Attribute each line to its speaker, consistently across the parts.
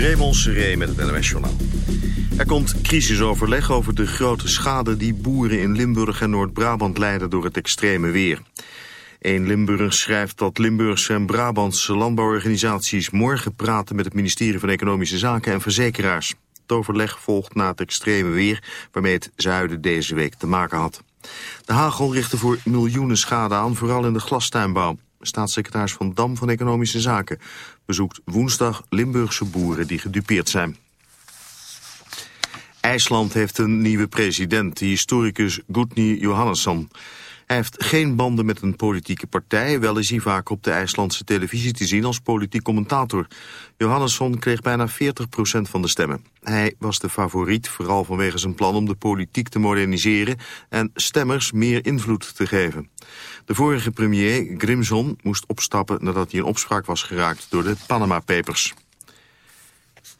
Speaker 1: Raymond Seré met het NMS Journaal. Er komt crisisoverleg over de grote schade die boeren in Limburg en Noord-Brabant lijden door het extreme weer. Een Limburg schrijft dat Limburgse en Brabantse landbouworganisaties morgen praten met het ministerie van Economische Zaken en verzekeraars. Het overleg volgt na het extreme weer waarmee het zuiden deze week te maken had. De hagel richtte voor miljoenen schade aan, vooral in de glastuinbouw. Staatssecretaris Van Dam van Economische Zaken bezoekt woensdag Limburgse boeren die gedupeerd zijn. IJsland heeft een nieuwe president, de historicus Gudni Johannesson. Hij heeft geen banden met een politieke partij, wel is hij vaak op de IJslandse televisie te zien als politiek commentator. Johannesson kreeg bijna 40% van de stemmen. Hij was de favoriet, vooral vanwege zijn plan om de politiek te moderniseren en stemmers meer invloed te geven. De vorige premier, Grimson, moest opstappen nadat hij in opspraak was geraakt door de Panama Papers.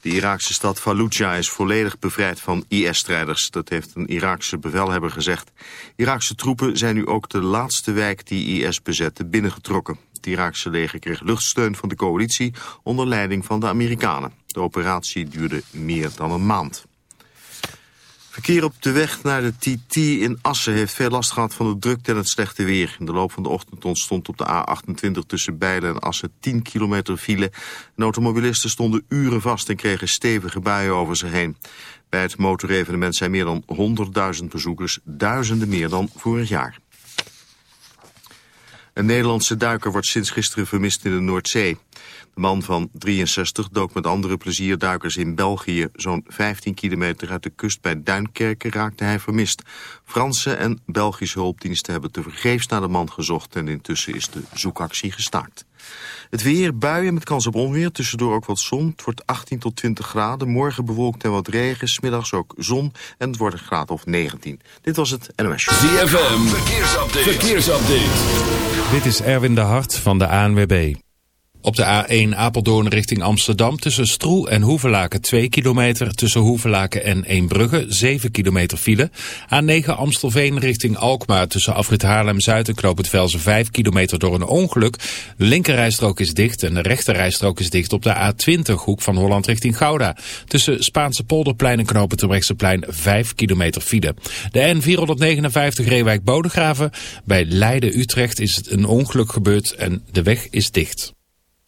Speaker 1: De Iraakse stad Fallujah is volledig bevrijd van IS-strijders. Dat heeft een Iraakse bevelhebber gezegd. Iraakse troepen zijn nu ook de laatste wijk die IS bezette binnengetrokken. Het Iraakse leger kreeg luchtsteun van de coalitie onder leiding van de Amerikanen. De operatie duurde meer dan een maand. Verkeer op de weg naar de TT in Assen heeft veel last gehad van de drukte en het slechte weer. In de loop van de ochtend ontstond op de A28 tussen Bijlen en Assen 10 kilometer file. En automobilisten stonden uren vast en kregen stevige buien over zich heen. Bij het motorevenement zijn meer dan 100.000 bezoekers, duizenden meer dan vorig jaar. Een Nederlandse duiker wordt sinds gisteren vermist in de Noordzee. De man van 63 dook met andere plezierduikers in België. Zo'n 15 kilometer uit de kust bij Duinkerken raakte hij vermist. Franse en Belgische hulpdiensten hebben tevergeefs naar de man gezocht... en intussen is de zoekactie gestaakt. Het weer, buien met kans op onweer, tussendoor ook wat zon. Het wordt 18 tot 20 graden. Morgen bewolkt en wat regen, smiddags ook zon. En het wordt een graad of 19. Dit was het NOS Show.
Speaker 2: ZFM, verkeersupdate. verkeersupdate.
Speaker 3: Dit is Erwin de Hart van de ANWB. Op de A1 Apeldoorn richting Amsterdam tussen Stroe en Hoevelaken 2 kilometer. Tussen Hoevelaken en Eembrugge 7 kilometer file. A9 Amstelveen richting Alkmaar tussen Afrit Haarlem-Zuid en Knoop het Velzen 5 kilometer door een ongeluk. De linkerrijstrook is dicht en de rechterrijstrook is dicht op de A20 hoek van Holland richting Gouda. Tussen Spaanse Polderplein en Knoop plein 5 kilometer file. De N459 Reewijk-Bodegraven. Bij Leiden-Utrecht is een ongeluk gebeurd en de weg is dicht.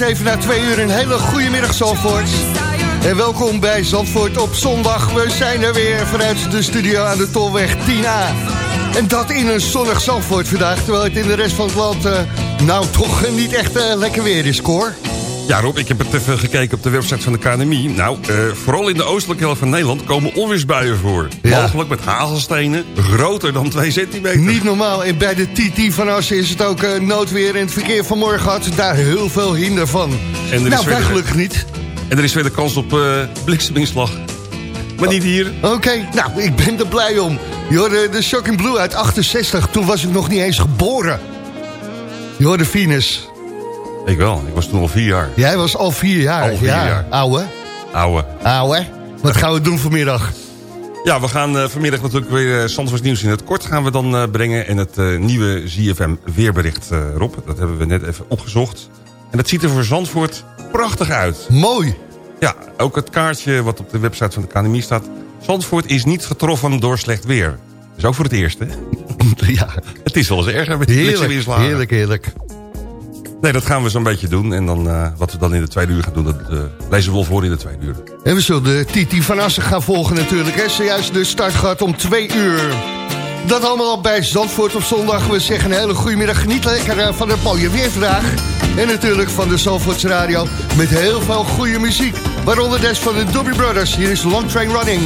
Speaker 4: Even na twee uur een hele goede middag Zandvoort. En welkom bij Zandvoort op zondag. We zijn er weer vanuit de studio aan de Tolweg 10A. En dat in een zonnig Zandvoort vandaag, terwijl het in de rest van het land... Uh, nou, toch niet echt uh, lekker weer is, Cor.
Speaker 5: Ja Rob, ik heb het even gekeken op de website van de KNMI. Nou, uh, vooral in de oostelijke helft van Nederland komen onweersbuien voor. Ja. Mogelijk met hagelstenen, groter dan 2 centimeter.
Speaker 4: Niet normaal. En bij de TT van Assen is het ook uh, noodweer. En het verkeer vanmorgen had daar heel veel hinder van. En er nou, wij gelukkig niet.
Speaker 5: En er is weer de kans op uh, blikseminslag. Maar niet hier.
Speaker 4: Oké, nou, ik ben er blij om. Je de Shocking Blue uit 68. Toen was ik nog niet eens geboren. Je hoorde Venus.
Speaker 5: Ik wel, ik was toen al vier jaar.
Speaker 4: Jij was al vier jaar?
Speaker 5: Al vier ja. jaar.
Speaker 4: Ouwe?
Speaker 5: Ouwe.
Speaker 4: Ouwe. Wat gaan we doen vanmiddag?
Speaker 5: Ja, we gaan uh, vanmiddag natuurlijk weer uh, Zandvoorts nieuws in het kort gaan we dan uh, brengen. En het nieuwe ZFM weerbericht, Rob. Dat hebben we net even opgezocht. En dat ziet er voor Zandvoort prachtig uit.
Speaker 4: Mooi.
Speaker 5: Ja, ook het kaartje wat op de website van de KNMI staat. Zandvoort is niet getroffen door slecht weer. Dat is ook voor het eerst, hè?
Speaker 4: ja.
Speaker 5: Het is wel eens erger met
Speaker 4: heerlijk, heerlijk, heerlijk.
Speaker 5: Nee, dat gaan we zo'n beetje doen. En dan, uh, wat we dan in de tweede uur gaan doen, dat uh, lezen we wel voor in de tweede uur.
Speaker 4: En we zullen de Titi van Assen gaan volgen natuurlijk. Hè. Zojuist de start gaat om twee uur. Dat allemaal bij Zandvoort op zondag. We zeggen een hele goede middag. Geniet lekker uh, van de mooie weer vandaag. En natuurlijk van de Zandvoorts Radio. Met heel veel goede muziek. Waaronder des van de Dobby Brothers. Hier is Long Train Running.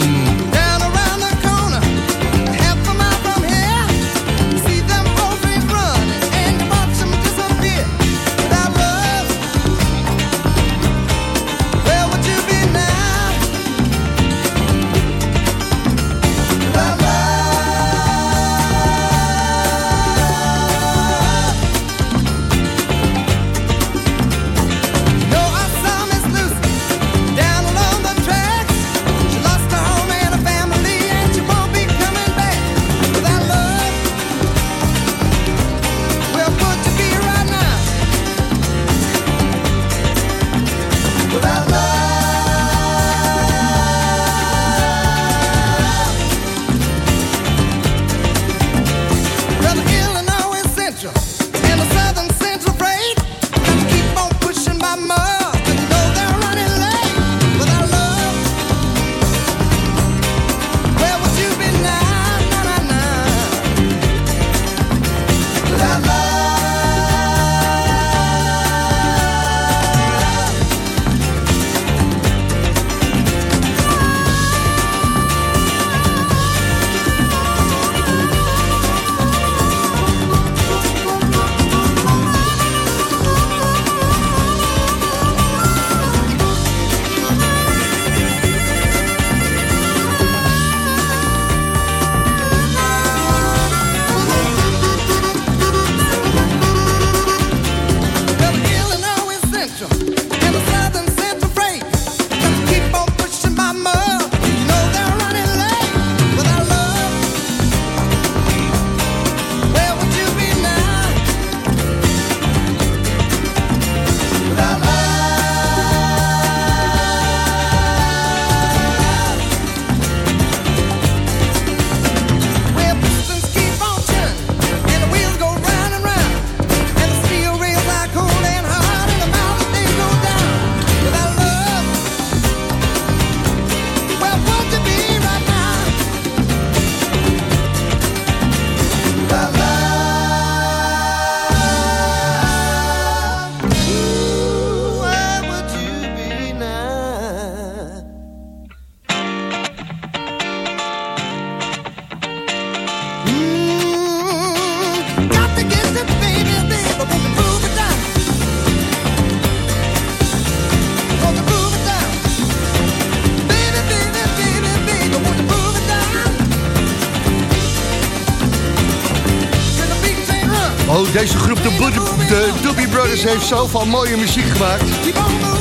Speaker 4: Heeft zoveel mooie muziek gemaakt.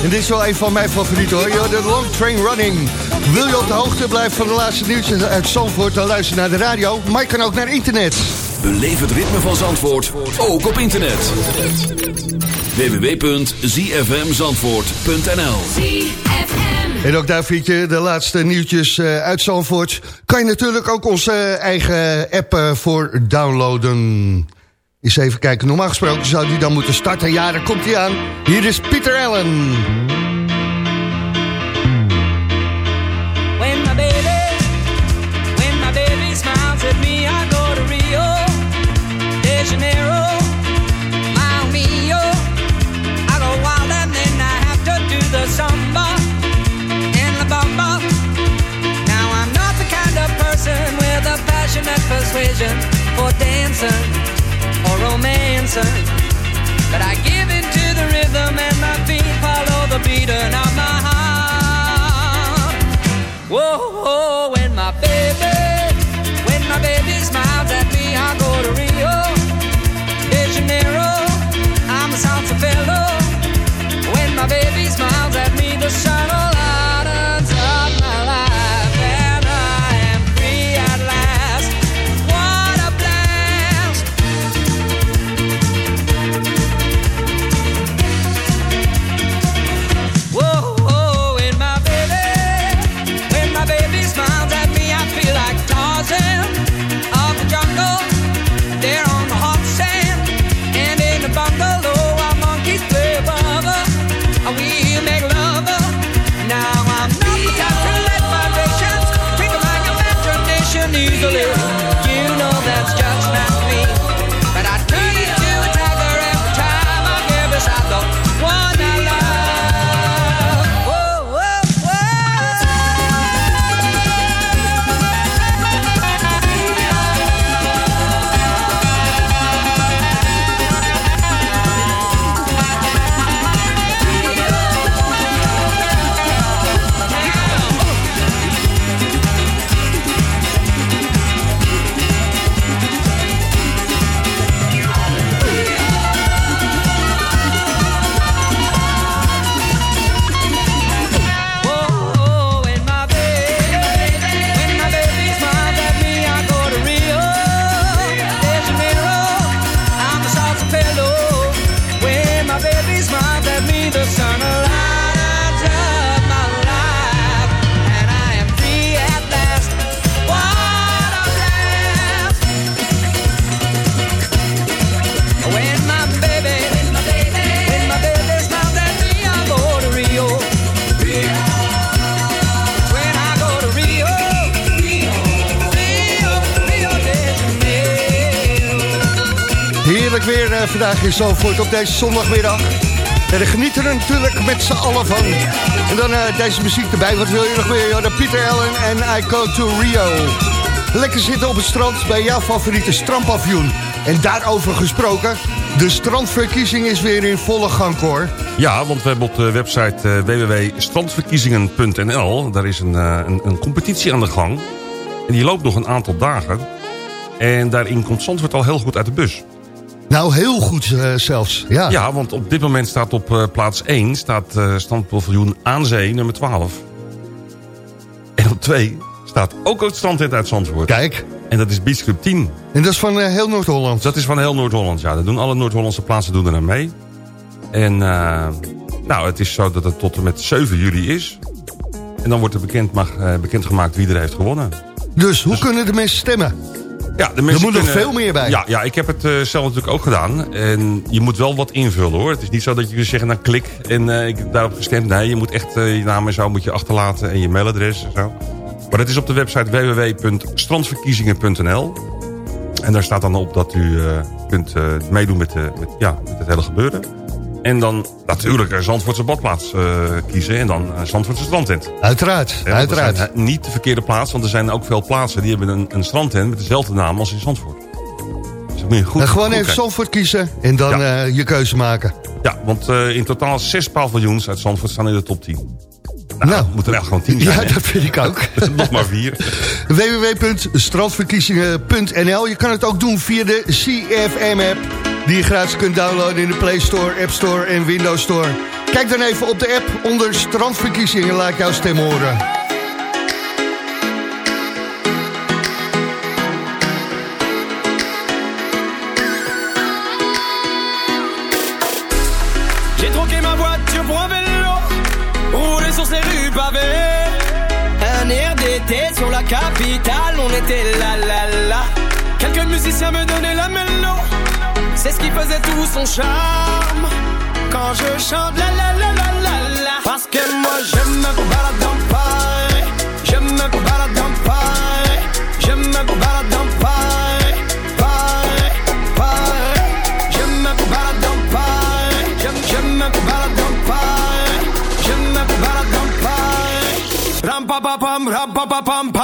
Speaker 4: En dit is wel een van mijn favorieten hoor. De Long Train Running. Wil je op de hoogte blijven van de laatste nieuws uit Zandvoort... dan luister naar de radio, maar je kan ook naar internet.
Speaker 2: Beleef het ritme van Zandvoort, ook op internet. www.zfmzandvoort.nl
Speaker 4: En ook daar vind je de laatste nieuwtjes eh, uit Zandvoort. Kan je natuurlijk ook onze eigen app eh, voor downloaden.
Speaker 6: Eens even kijken, normaal gesproken zou die dan moeten starten. Ja, daar komt hij aan. Hier is Pieter Allen. Vandaag in Zalvoort op deze zondagmiddag. En genieten er natuurlijk met z'n allen van. En dan eh, deze muziek erbij. Wat wil je nog meer? Ja, Pieter Allen en I Go to Rio. Lekker zitten op het strand bij jouw favoriete strandpavioen. En daarover gesproken, de strandverkiezing is weer in volle gang hoor.
Speaker 5: Ja, want we hebben op de website eh, www.strandverkiezingen.nl... daar is een, eh, een, een competitie aan de gang. En die loopt nog een aantal dagen. En daarin komt Zandvoort al heel goed uit de bus.
Speaker 6: Nou, heel goed eh, zelfs. Ja.
Speaker 5: Ja, want op dit moment staat op eh, plaats 1... staat eh strandpaviljoen Aan Zee, nummer 12. En op 2 staat ook het strandtent uit Zandvoort.
Speaker 6: Kijk,
Speaker 5: En dat is Beach Club 10.
Speaker 6: en dat is van heel Noord-Holland.
Speaker 5: Dat is van heel Noord-Holland, ja. Dat doen alle Noord-Hollandse plaatsen doen er aan mee. En nou, het is zo dat het tot en met 7 juli is. En dan wordt er bekend, mag, bekendgemaakt wie er heeft gewonnen.
Speaker 6: Dus hoe kunnen de mensen stemmen?
Speaker 5: Ja, de mensen
Speaker 6: moet nog veel meer bij.
Speaker 5: Ja, ja ik heb het eh, zelf natuurlijk ook gedaan. En je moet wel wat invullen hoor. Het is niet zo dat je kunt zeggen, nou klik en eh, ik heb daarop gestemd. Nee, je moet echt eh, je naam en zo moet je achterlaten en je mailadres en zo. Maar het is op de website www.strandverkiezingen.nl. En daar staat dan op dat u kunt meedoen met, de, met, ja, met het hele gebeuren. En dan natuurlijk een Zandvoortse badplaats eh, kiezen en dan een Zandvoortse strandtent.
Speaker 6: Uiteraard,
Speaker 5: Ja,
Speaker 6: uiteraard.
Speaker 5: zijn, niet de verkeerde plaats, want er zijn ook veel plaatsen... die hebben een, een strandtent met dezelfde naam als in Zandvoort. Dus dat moet je goed,
Speaker 6: En gewoon
Speaker 5: goed
Speaker 6: even
Speaker 5: kijken.
Speaker 6: Zandvoort kiezen en dan
Speaker 5: Ja.
Speaker 6: eh, je keuze maken.
Speaker 5: Ja, want eh, in totaal zes paviljoens uit Zandvoort staan in de top 10. Nou,
Speaker 6: Nou.
Speaker 5: moet er echt gewoon 10 zijn.
Speaker 6: Ja,
Speaker 5: hè?
Speaker 6: dat vind ik ook.
Speaker 5: Nog maar vier.
Speaker 6: www.strandverkiezingen.nl Je kan het ook doen via de CFM-app... die je gratis kunt downloaden in de Play Store, App Store en Windows Store. Kijk dan even op de app onder Strandverkiezingen. Laat jouw stem horen.
Speaker 7: J'ai troqué ma voiture pour un vélo, roulé sur ces rues. Un air sur la capitale, on était là là là. Quelques musiciens me donnaient C'est ce qui faisait tout son charme quand je chante la la la la la la. Parce que moi je me balade dans Paris, je me balade dans Paris, je me balade dans Paris, Paris, Paris. Je me balade dans Paris, je, je me balade dans Paris, je me balade dans Paris. Ram pa pa pam, ram pa pa pam pam.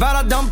Speaker 8: waar dat dan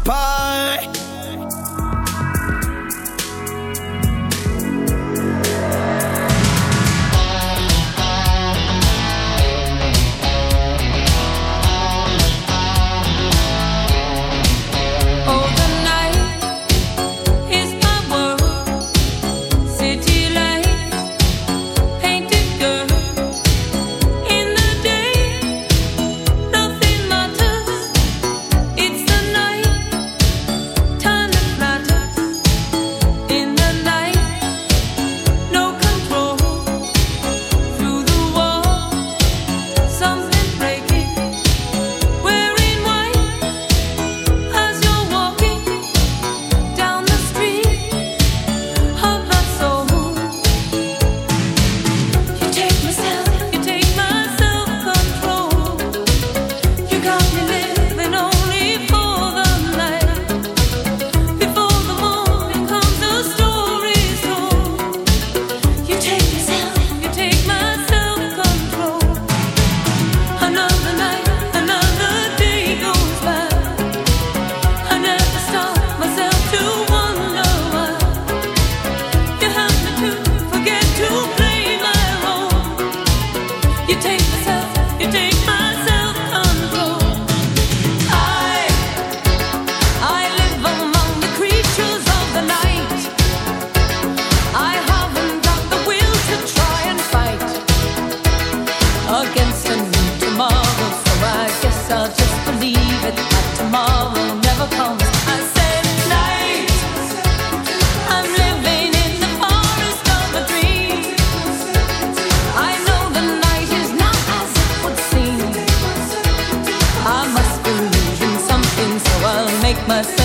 Speaker 8: ます。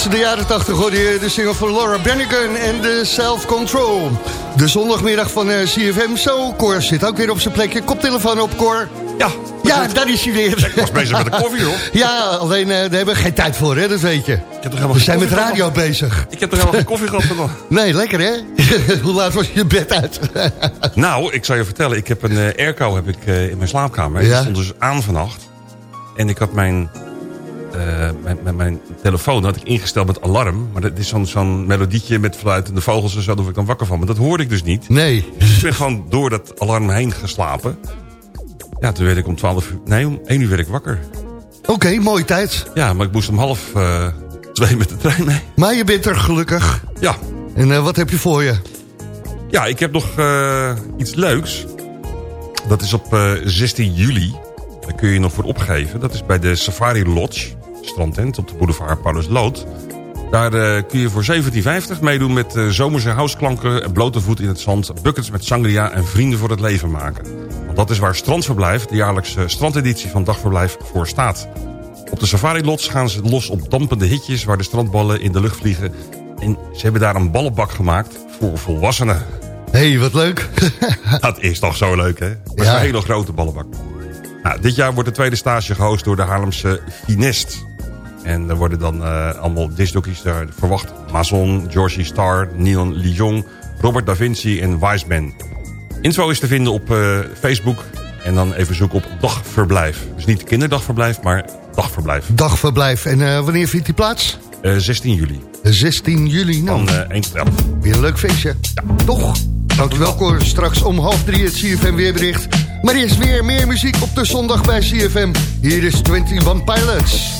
Speaker 4: Uit de jaren 80 hoorde je de single van Laura Branigan en de Self Control. De zondagmiddag van eh, CFM. Zo, Cor zit ook weer op zijn plekje. Koptelefoon op, Cor.
Speaker 5: Ja,
Speaker 4: Ja, daar is hij weer.
Speaker 5: ik was bezig met de koffie, hoor.
Speaker 4: Ja, alleen eh, daar hebben we geen tijd voor, hè, dat weet je.
Speaker 5: Ik heb toch helemaal
Speaker 4: We zijn met radio bezig.
Speaker 5: Ik heb toch helemaal geen koffie gehad vandaag?
Speaker 4: Nee, lekker hè? Hoe laat was je bed uit?
Speaker 5: Nou, ik zal je vertellen. Ik heb een eh, airco heb ik, in mijn slaapkamer.
Speaker 4: Ja.
Speaker 5: Die stond dus aan vannacht. En ik had mijn, eh, mijn, telefoon had ik ingesteld met alarm. Maar dat is zo'n zo'n melodietje met fluitende vogels en zo. Daar word ik dan wakker van. Maar dat hoorde ik dus niet.
Speaker 4: Nee.
Speaker 5: Dus ik ben gewoon door dat alarm heen geslapen. Ja, toen werd ik om 12 uur... Nee, om 1 uur werd ik wakker.
Speaker 4: Oké, mooie tijd.
Speaker 5: Ja, maar ik moest om half eh, twee met de trein mee.
Speaker 4: Maar je bent er gelukkig.
Speaker 5: Ja,
Speaker 4: En eh, wat heb je voor je?
Speaker 5: Ja, ik heb nog iets leuks. Dat is op eh, 16 juli. Daar kun je je nog voor opgeven. Dat is bij de Safari Lodge, strandtent op de boulevard Paulus Lood. Daar eh, kun je voor 17,50 meedoen met eh, zomerse housklanken... blote voet in het zand, buckets met sangria en vrienden voor het leven maken. Want dat is waar Strandverblijf, de jaarlijkse strandeditie van Dagverblijf, voor staat. Op de Safari Lodge gaan ze los op dampende hitjes... waar de strandballen in de lucht vliegen. En ze hebben daar een ballenbak gemaakt voor volwassenen.
Speaker 4: Hé, hey, wat leuk.
Speaker 5: Dat is toch zo leuk, hè? Dat is
Speaker 4: Ja.
Speaker 5: een hele grote ballenbak. Nou, dit jaar wordt de tweede stage gehost door de Haarlemse Finest. En er worden dan eh, allemaal discjockeys daar verwacht. Mazon, Georgie Starr, Neon Lijon, Robert Da Vinci en Wiseman. Info is te vinden op eh, Facebook. En dan even zoeken op dagverblijf. Dus niet kinderdagverblijf, maar dagverblijf.
Speaker 4: Dagverblijf. En eh, wanneer vindt die plaats?
Speaker 5: Eh 16 juli.
Speaker 4: 16 juli. Nou,
Speaker 5: Van eh 1 tot 11.
Speaker 4: weer een leuk feestje. Toch? Dankjewel Cor. Straks om half drie het CFM weerbericht. Maar eerst weer meer muziek op de zondag bij CFM. Hier is 21 Pilots.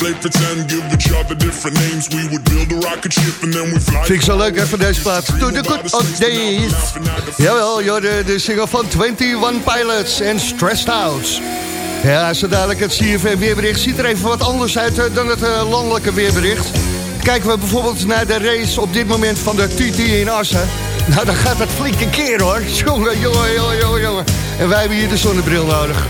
Speaker 9: Play pretend, give each other different names. We would build a rocket ship and then we fly.
Speaker 4: Vind ik zo leuk even deze plaats. To the good old days. Jawel, joh, de, de single van 21 Pilots en Stressed Out. Ja, zo dadelijk het CFM weerbericht ziet er even wat anders uit dan het eh, landelijke weerbericht. Kijken we bijvoorbeeld naar de race op dit moment van de TT in Assen. Nou, dan gaat het flinke keer hoor. Jongen, jongen, jongen, jongen. En wij hebben hier de zonnebril nodig.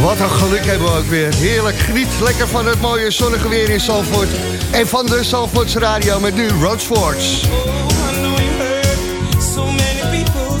Speaker 4: Wat een geluk hebben we ook weer. Heerlijk, geniet lekker van het mooie zonnige weer in Zalvoort. En van de Zalvoorts Radio met nu
Speaker 10: many people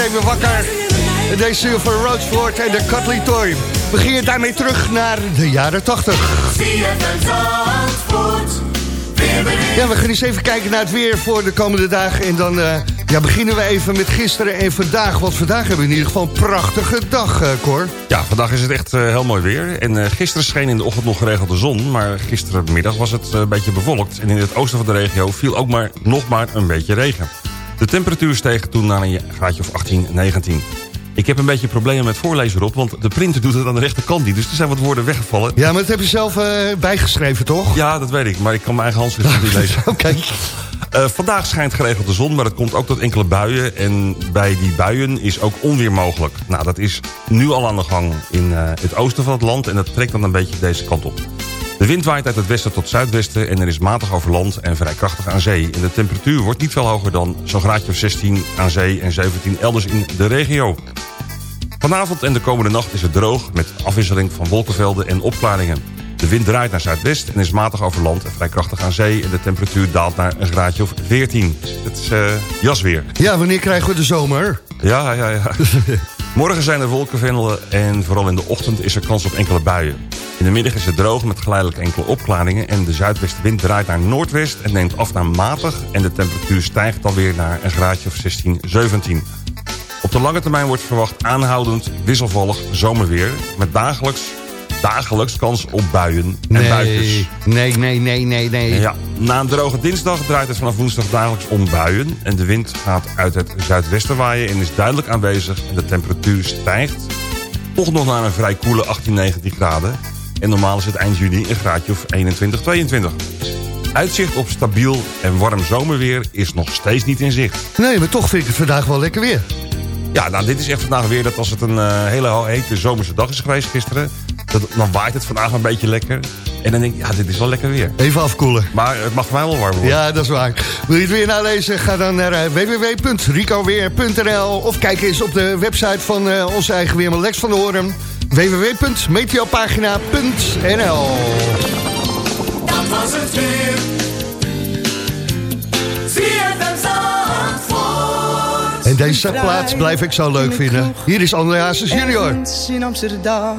Speaker 4: meteen weer wakker. Deze Silver Roadsport en de Cutley Toy. We gingen daarmee terug naar de jaren 80. Ja, we gaan eens even kijken naar het weer voor de komende dagen. En dan eh, ja, beginnen we even met gisteren en vandaag. Want vandaag hebben we in ieder geval een prachtige dag, eh, Cor.
Speaker 5: Ja, vandaag is het echt eh, heel mooi weer. En gisteren scheen in de ochtend nog geregeld de zon. Maar gisterenmiddag was het een beetje bewolkt. En in het oosten van de regio viel ook maar nog maar een beetje regen. De temperatuur steeg toen naar een graadje of 18, 19. Ik heb een beetje problemen met voorlezen op, want de printer doet het aan de rechterkant niet. Dus er zijn wat woorden weggevallen.
Speaker 4: Ja, maar dat heb je zelf eh, bijgeschreven, toch?
Speaker 5: Ja, dat weet ik, maar ik kan mijn eigen handschrift niet lezen.
Speaker 4: Oké.
Speaker 5: Eh, vandaag schijnt geregeld de zon, maar het komt ook tot enkele buien. En bij die buien is ook onweer mogelijk. Nou, dat is nu al aan de gang in eh, het oosten van het land... en dat trekt dan een beetje deze kant op. De wind waait uit het westen tot zuidwesten... en er is matig over land en vrij krachtig aan zee. En de temperatuur wordt niet veel hoger dan zo'n graadje of 16 aan zee... en 17 elders in de regio. Vanavond en de komende nacht is het droog met afwisseling van wolkenvelden en opklaringen. De wind draait naar zuidwest en is matig over land en vrij krachtig aan zee... en de temperatuur daalt naar een graadje of 14. Het is eh jasweer.
Speaker 4: Ja, wanneer krijgen we de zomer?
Speaker 5: Ja, ja, ja. Morgen zijn er wolkenvelden en vooral in de ochtend is er kans op enkele buien. In de middag is het droog met geleidelijk enkele opklaringen... en de zuidwestenwind draait naar noordwest en neemt af naar matig... en de temperatuur stijgt alweer naar een graadje of 16, 17. Op de lange termijn wordt verwacht aanhoudend wisselvallig zomerweer... met dagelijks, dagelijks kans op buien en buitjes.
Speaker 4: nee, nee, nee, nee, nee.
Speaker 5: Ja, na een droge dinsdag draait het vanaf woensdag dagelijks om buien... en de wind gaat uit het zuidwesten waaien en is duidelijk aanwezig... en de temperatuur stijgt toch nog naar een vrij koele 18, 19 graden... en normaal is het eind juni een graadje of 21, 22. Uitzicht op stabiel en warm zomerweer is nog steeds niet in zicht.
Speaker 4: Nee, maar toch vind ik het vandaag wel lekker weer.
Speaker 5: Ja, nou, dit is echt vandaag weer dat als het een eh, hele hete zomerse dag is geweest gisteren... Dat, dan waait het vandaag een beetje lekker. En dan denk ik, ja, dit is wel lekker weer.
Speaker 4: Even afkoelen.
Speaker 5: Maar het mag voor mij wel warm worden.
Speaker 4: Ja, dat is waar. Wil je het weer nalezen? Ga dan naar eh, www.ricoweer.nl of kijk eens op de website van eh, onze eigen weerman Lex van de Hoorn. www.meteopagina.nl
Speaker 10: Dat was het weer.
Speaker 4: En deze plaats blijf ik zo leuk vinden. Hier is André Hazes junior.
Speaker 7: In Amsterdam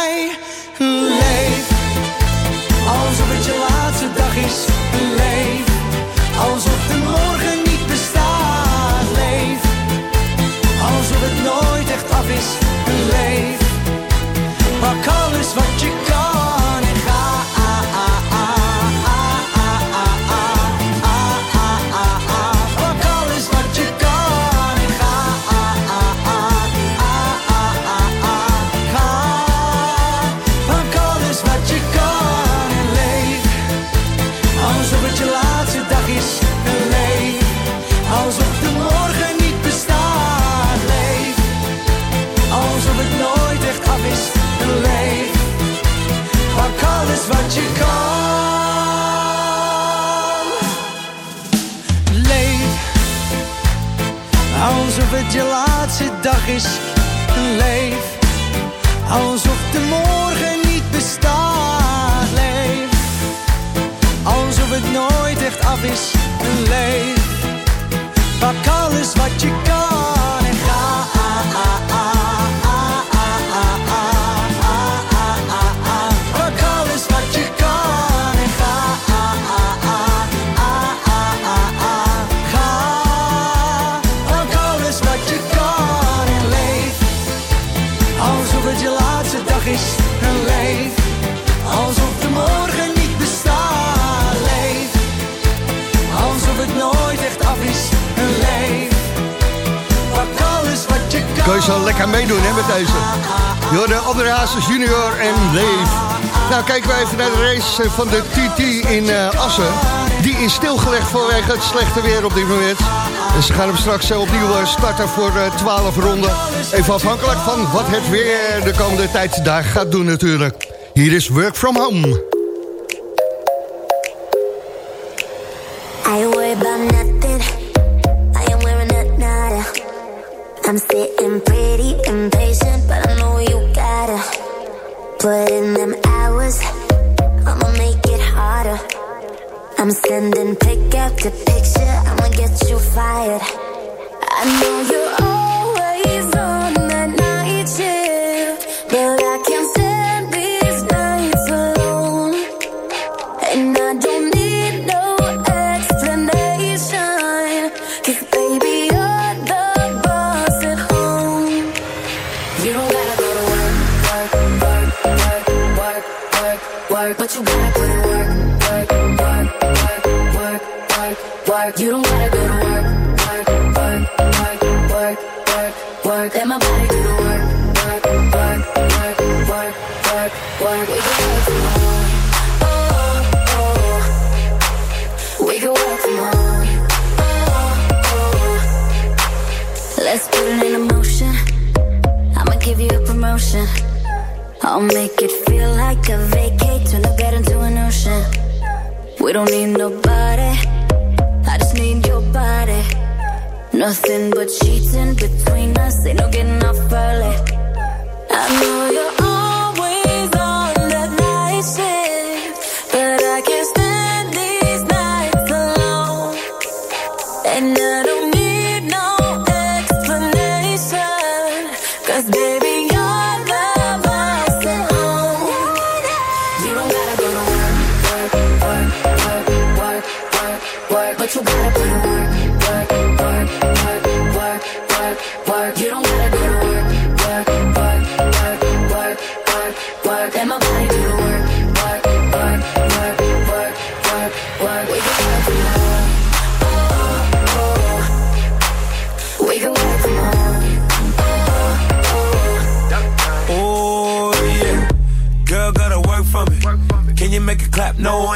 Speaker 7: leef
Speaker 4: van de TT in eh, Assen. Die is stilgelegd vanwege het slechte weer op dit moment. En ze gaan hem straks eh, opnieuw eh, starten voor eh, 12 ronden. Even afhankelijk van wat het weer de komende tijd daar gaat doen natuurlijk. Hier is Work From Home.
Speaker 11: I worry about nothing. I am wearing a nada. I'm sitting pretty impatient, but I know you gotta put in them hours. I'm sending pick up after picture. I'ma get you fired. I know you're I'll make it feel like a vacate, turn the bed into an ocean. We don't need nobody. I just need your body. Nothing but cheating between us. Ain't no getting off early. I know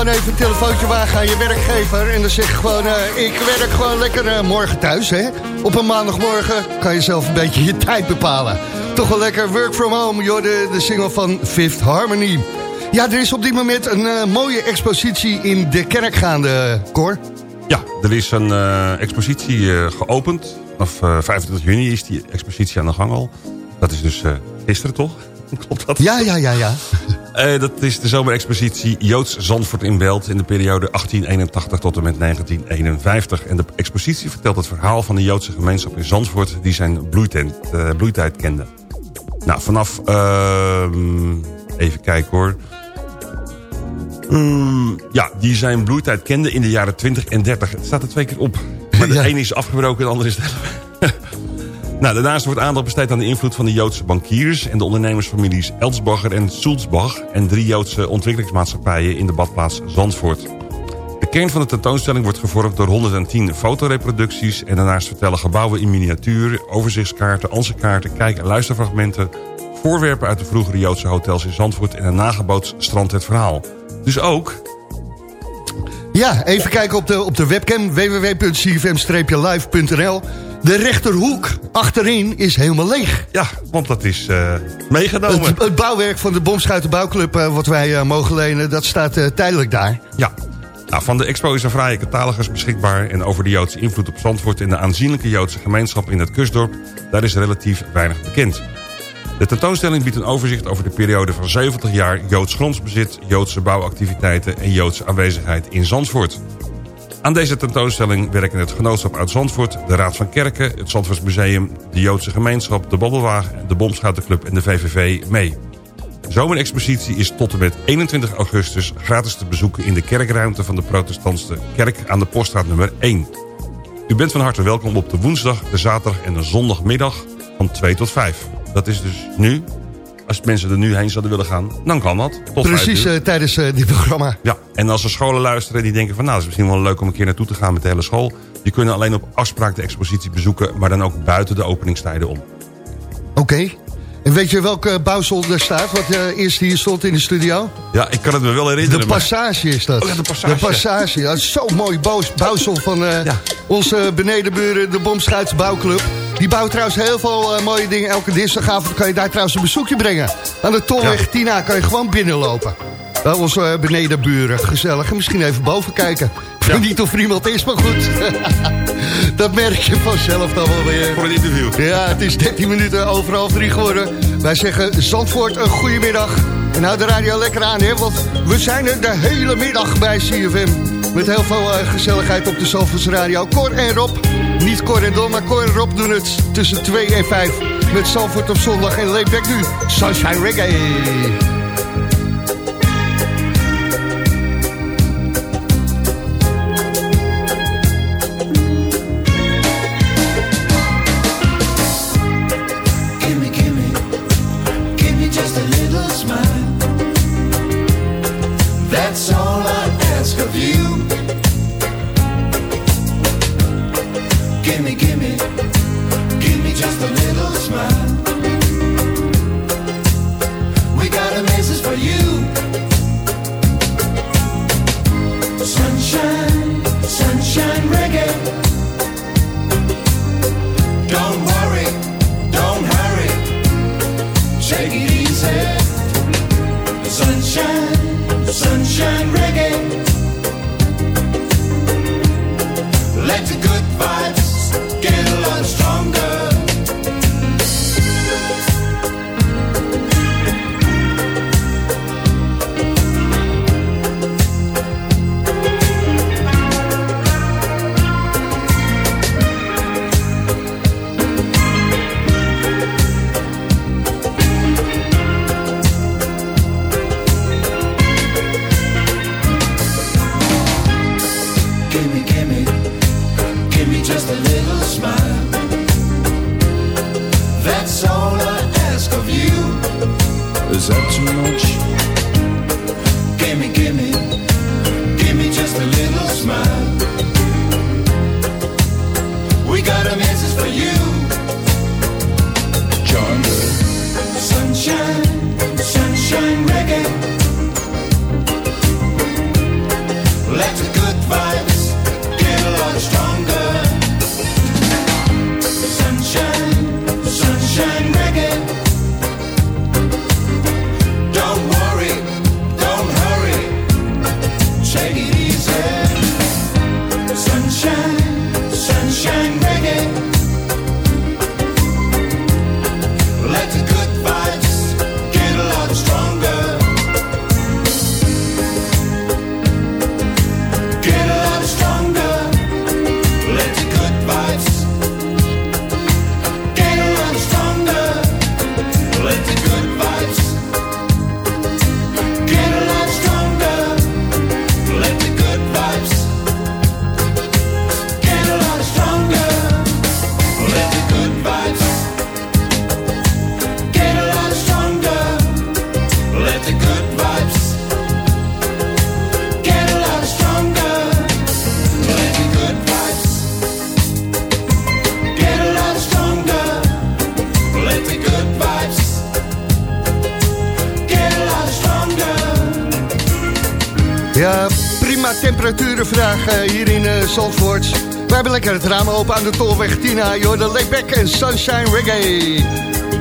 Speaker 4: gewoon even een telefoontje wagen aan je werkgever. En dan zeg je gewoon, eh, ik werk gewoon lekker eh, morgen thuis. Hè? Op een maandagmorgen kan je zelf een beetje je tijd bepalen. Toch wel lekker work from home, joh, de, de single van Fifth Harmony. Ja, er is op dit moment een eh, mooie expositie in de kerk gaande, Cor.
Speaker 5: Ja, er is een expositie geopend. Vanaf eh, 25 juni is die expositie aan de gang al. Dat is dus gisteren toch? Klopt dat?
Speaker 4: Ja, ja, ja, ja.
Speaker 5: Eh, dat is de zomerexpositie Joods Zandvoort in Belt... in de periode 1881 tot en met 1951. En de expositie vertelt het verhaal van de Joodse gemeenschap in Zandvoort... die zijn bloeitijd, eh, bloeitijd kende. Nou, vanaf... ehm, even kijken hoor... Mm, ja, die zijn bloeitijd kende in de jaren 20 en 30. Het staat er twee keer op. Maar de
Speaker 4: Ja.
Speaker 5: ene is afgebroken en de andere is... nou, daarnaast wordt aandacht besteed aan de invloed van de Joodse bankiers... en de ondernemersfamilies Elsbacher en Sulzbach... en drie Joodse ontwikkelingsmaatschappijen in de badplaats Zandvoort. De kern van de tentoonstelling wordt gevormd door 110 fotoreproducties... en daarnaast vertellen gebouwen in miniatuur, overzichtskaarten, ansichtkaarten... kijk- en luisterfragmenten, voorwerpen uit de vroegere Joodse hotels in Zandvoort... en een nagebouwd strand het verhaal. Dus ook
Speaker 4: Ja, even kijken op de, op de webcam www.cfm-live.nl. De rechterhoek achterin is helemaal leeg.
Speaker 5: Ja, want dat is uh, meegenomen.
Speaker 4: Het, het, bouwwerk van de Bomschuitenbouwclub, uh, wat wij uh, mogen lenen, dat staat tijdelijk daar.
Speaker 5: Ja. Nou, van de expo is een fraaie catalogus beschikbaar... en over de Joodse invloed op Zandvoort en de aanzienlijke Joodse gemeenschap in het kustdorp... daar is relatief weinig bekend. De tentoonstelling biedt een overzicht over de periode van 70 jaar... Joods grondsbezit, Joodse bouwactiviteiten en Joodse aanwezigheid in Zandvoort. Aan deze tentoonstelling werken het Genootschap uit Zandvoort... de Raad van Kerken, het Zandvoortsmuseum, de Joodse Gemeenschap... de Babbelwagen, de Bomschuitenclub en de VVV mee. De zomerexpositie is tot en met 21 augustus gratis te bezoeken... in de kerkruimte van de protestantse kerk aan de poststraat nummer 1. U bent van harte welkom op de woensdag, de zaterdag en de zondagmiddag van 2 tot 5. Dat is dus nu. Als mensen er nu heen zouden willen gaan, dan kan dat. Tot
Speaker 4: Precies uh, tijdens uh, dit programma.
Speaker 5: Ja, en als er scholen luisteren die denken van... nou, het is misschien wel leuk om een keer naartoe te gaan met de hele school... die kunnen alleen op afspraak de expositie bezoeken... maar dan ook buiten de openingstijden om.
Speaker 4: Oké. Okay. En weet je welke bouwsel er staat? Wat uh, eerst hier stond in de studio?
Speaker 5: Ja, ik kan het me wel herinneren.
Speaker 4: De Passage is dat.
Speaker 5: Oh ja, de Passage.
Speaker 4: De Passage. Dat is zo'n mooi bouwsel van uh, ja. onze benedenburen, de Bomschuitsbouwclub. Die bouwt trouwens heel veel uh, mooie dingen. Elke dinsdagavond kan je daar trouwens een bezoekje brengen. Aan de Tolweg ja. Tina kan je gewoon binnenlopen. Bij onze uh, benedenburen. Gezellig. En misschien even boven kijken. Ik weet niet of er iemand is, maar goed. dat merk je vanzelf dan wel weer.
Speaker 5: Voor een interview.
Speaker 4: Ja, het is 13 minuten over half drie geworden. Wij zeggen Zandvoort een goede middag. En hou de radio lekker aan, hè, want we zijn er de hele middag bij CFM. Met heel veel uh, gezelligheid op de Zandvoorts Radio. Cor en Rob, niet Cor en Don, maar Cor en Rob doen het tussen 2 en 5. Met Zandvoort op zondag en Layback nu. Sunshine Reggae. Ja, prima temperaturen vandaag hier in eh, Salfords. We hebben lekker het raam open aan de Tolweg Tina. Jordan Lakeback en Sunshine Reggae.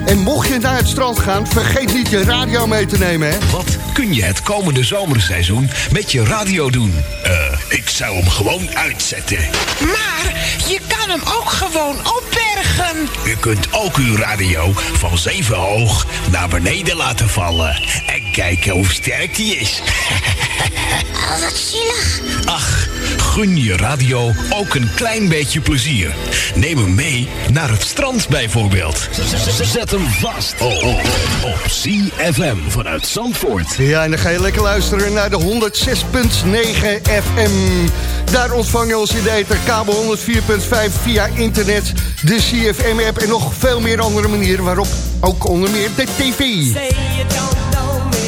Speaker 4: En mocht je naar het strand gaan, vergeet niet je radio mee te nemen, hè?
Speaker 12: Wat kun je het komende zomerseizoen met je radio doen? Eh, ik zou hem gewoon uitzetten.
Speaker 13: Maar je kan hem ook gewoon opbergen.
Speaker 12: Je kunt ook uw radio van zeven hoog naar beneden laten vallen. En kijken hoe sterk die is.
Speaker 13: Oh, wat zielig.
Speaker 12: Ach, gun je radio ook een klein beetje plezier. Neem hem mee naar het strand bijvoorbeeld. Zet hem vast oh, oh, oh, op CFM vanuit Zandvoort.
Speaker 4: Ja, en dan ga je lekker luisteren naar de 106.9 FM. Daar ontvang je ons in de ether, kabel 104.5 via internet, de CFM-app... en nog veel meer andere manieren waarop ook onder meer de tv.
Speaker 14: Say you don't know me.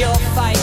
Speaker 14: Your fight.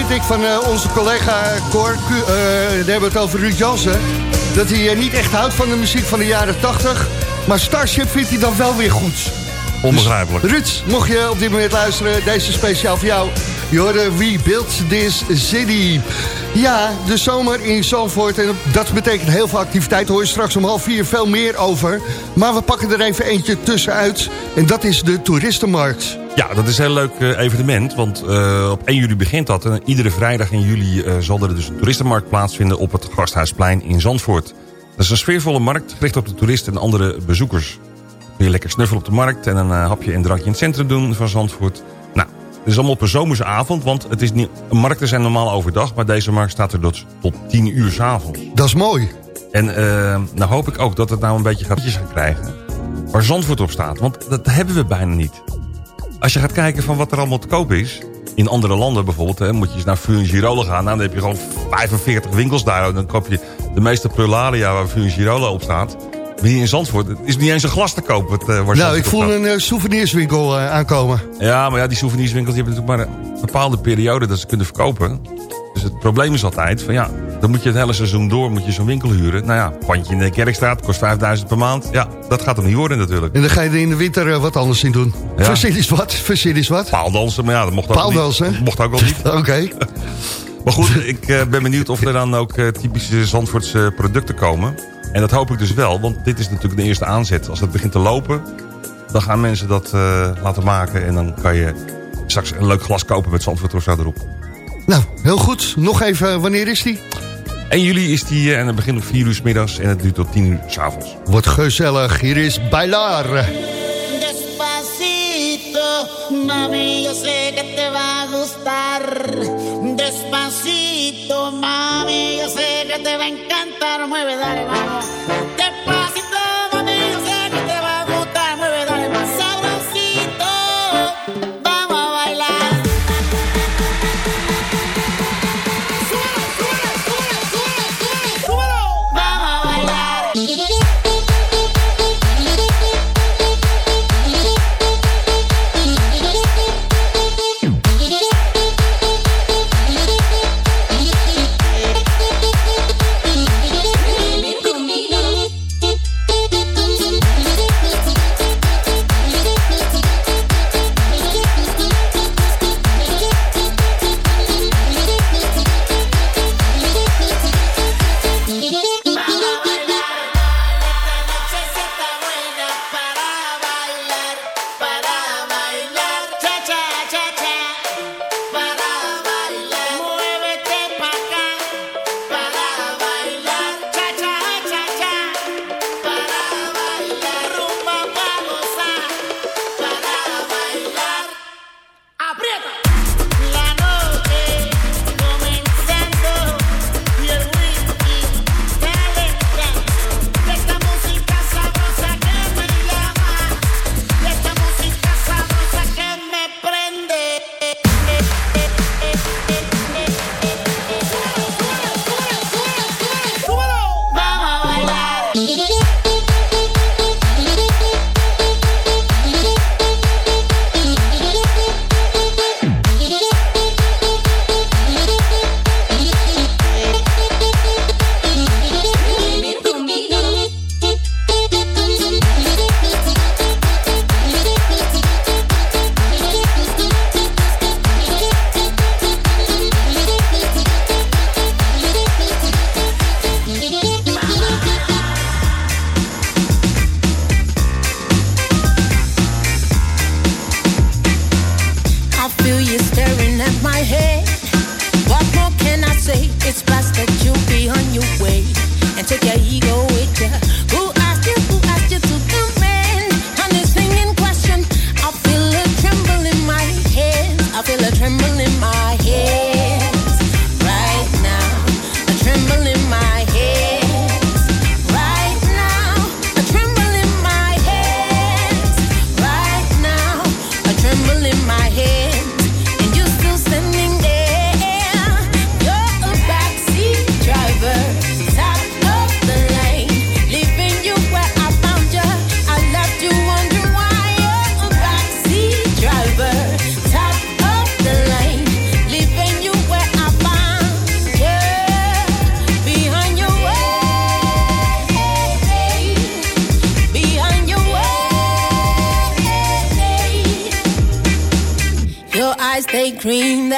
Speaker 4: Weet ik van eh, onze collega Cor, eh, daar hebben we het over Ruud Jansen... dat hij eh, niet echt houdt van de muziek van de jaren 80... maar Starship vindt hij dan wel weer goed.
Speaker 5: Onbegrijpelijk.
Speaker 4: Dus, Ruud, mocht je op dit moment luisteren, deze speciaal voor jou... je hoorde We Built This City. Ja, de zomer in Zandvoort en dat betekent heel veel activiteit. Daar hoor je straks om half vier veel meer over. Maar we pakken er even eentje tussenuit en dat is de toeristenmarkt.
Speaker 5: Ja, dat is een heel leuk eh, evenement, want eh, op 1 juli begint dat. En iedere vrijdag in juli eh, zal er dus een toeristenmarkt plaatsvinden op het Gasthuisplein in Zandvoort. Dat is een sfeervolle markt, gericht op de toeristen en andere bezoekers. Kun je lekker snuffelen op de markt en een hapje en drankje in het centrum doen van Zandvoort. Nou, het is allemaal op een zomerse avond, want het is niet, markten zijn normaal overdag, maar deze markt staat er tot, tot 10 uur s'avonds.
Speaker 4: Dat is mooi.
Speaker 5: En nou hoop ik ook dat het nou een beetje gaat gaan krijgen. Waar Zandvoort op staat. Want dat hebben we bijna niet. Als je gaat kijken van wat er allemaal te koop is. In andere landen bijvoorbeeld. Hè, moet je eens naar Girolo gaan. Nou, dan heb je gewoon 45 winkels daar. Dan koop je de meeste prularia waar Girolo op staat. Maar hier in Zandvoort het is niet eens een glas te kopen. Het, eh,
Speaker 4: Nou,
Speaker 5: Zandvoort
Speaker 4: ik voel een eh, souvenirswinkel eh, aankomen.
Speaker 5: Ja, maar ja, die souvenirswinkels die hebben natuurlijk maar een bepaalde periode dat ze kunnen verkopen. Dus het probleem is altijd van ja, dan moet je het hele seizoen door moet je zo'n winkel huren. Nou ja, pandje in de Kerkstraat kost 5000 per maand. Ja, dat gaat hem niet worden natuurlijk.
Speaker 4: En dan ga je er in de winter eh, wat anders in doen.
Speaker 5: Ja.
Speaker 4: Verzin is wat, verzin is wat.
Speaker 5: Paaldansen, maar ja, dat mocht ook
Speaker 4: Paaldansen?
Speaker 5: niet. Dat mocht ook al niet.
Speaker 4: Oké.
Speaker 5: Maar goed, ik eh, ben benieuwd of er dan ook eh, typische Zandvoortse producten komen. En dat hoop ik dus wel, want dit is natuurlijk de eerste aanzet. Als het begint te lopen, dan gaan mensen dat laten maken. En dan kan je straks een leuk glas kopen met Zandvoort erop.
Speaker 4: Nou, heel goed. Nog even, wanneer is die?
Speaker 5: 1 juli is die eh, en het begint om 4 uur s middags en het duurt tot 10 uur s'avonds.
Speaker 4: Wordt gezellig. Hier is Bailar.
Speaker 15: Despacito, mami, yo sé que te va a gustar. Despacito, mami, yo sé que te va a encantar. Mueve, dale, vamos.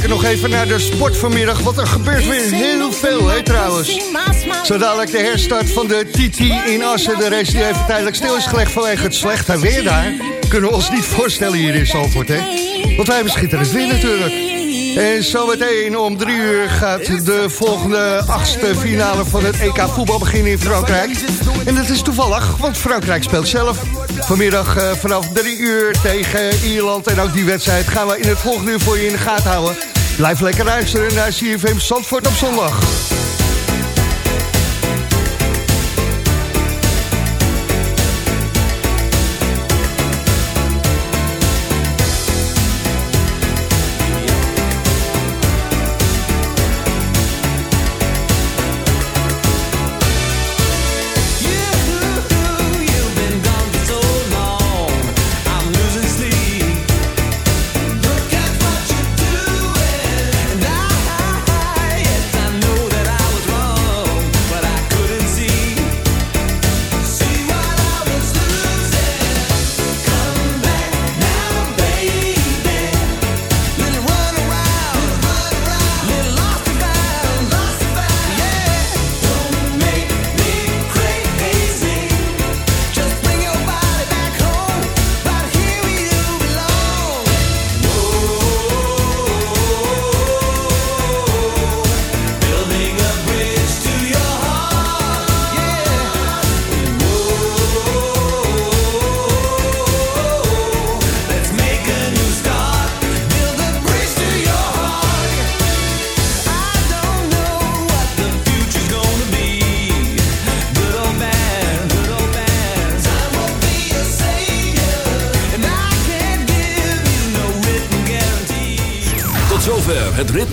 Speaker 4: kijken nog even naar de sport vanmiddag. Want er gebeurt weer heel veel, hè trouwens. Zo dadelijk de herstart van de TT in Assen. De race die even tijdelijk stil is gelegd vanwege het slechte weer daar. Kunnen we ons niet voorstellen hier in Zandvoort, hè. Want wij hebben schitterend weer natuurlijk. En zometeen om drie uur gaat de volgende achtste finale van het EK voetbal beginnen in Frankrijk. En dat is toevallig, want Frankrijk speelt zelf. Vanmiddag eh, vanaf drie uur tegen Ierland. En ook die wedstrijd gaan we in het volgende uur voor je in de gaten houden. Blijf lekker luisteren naar CFM Zandvoort op zondag.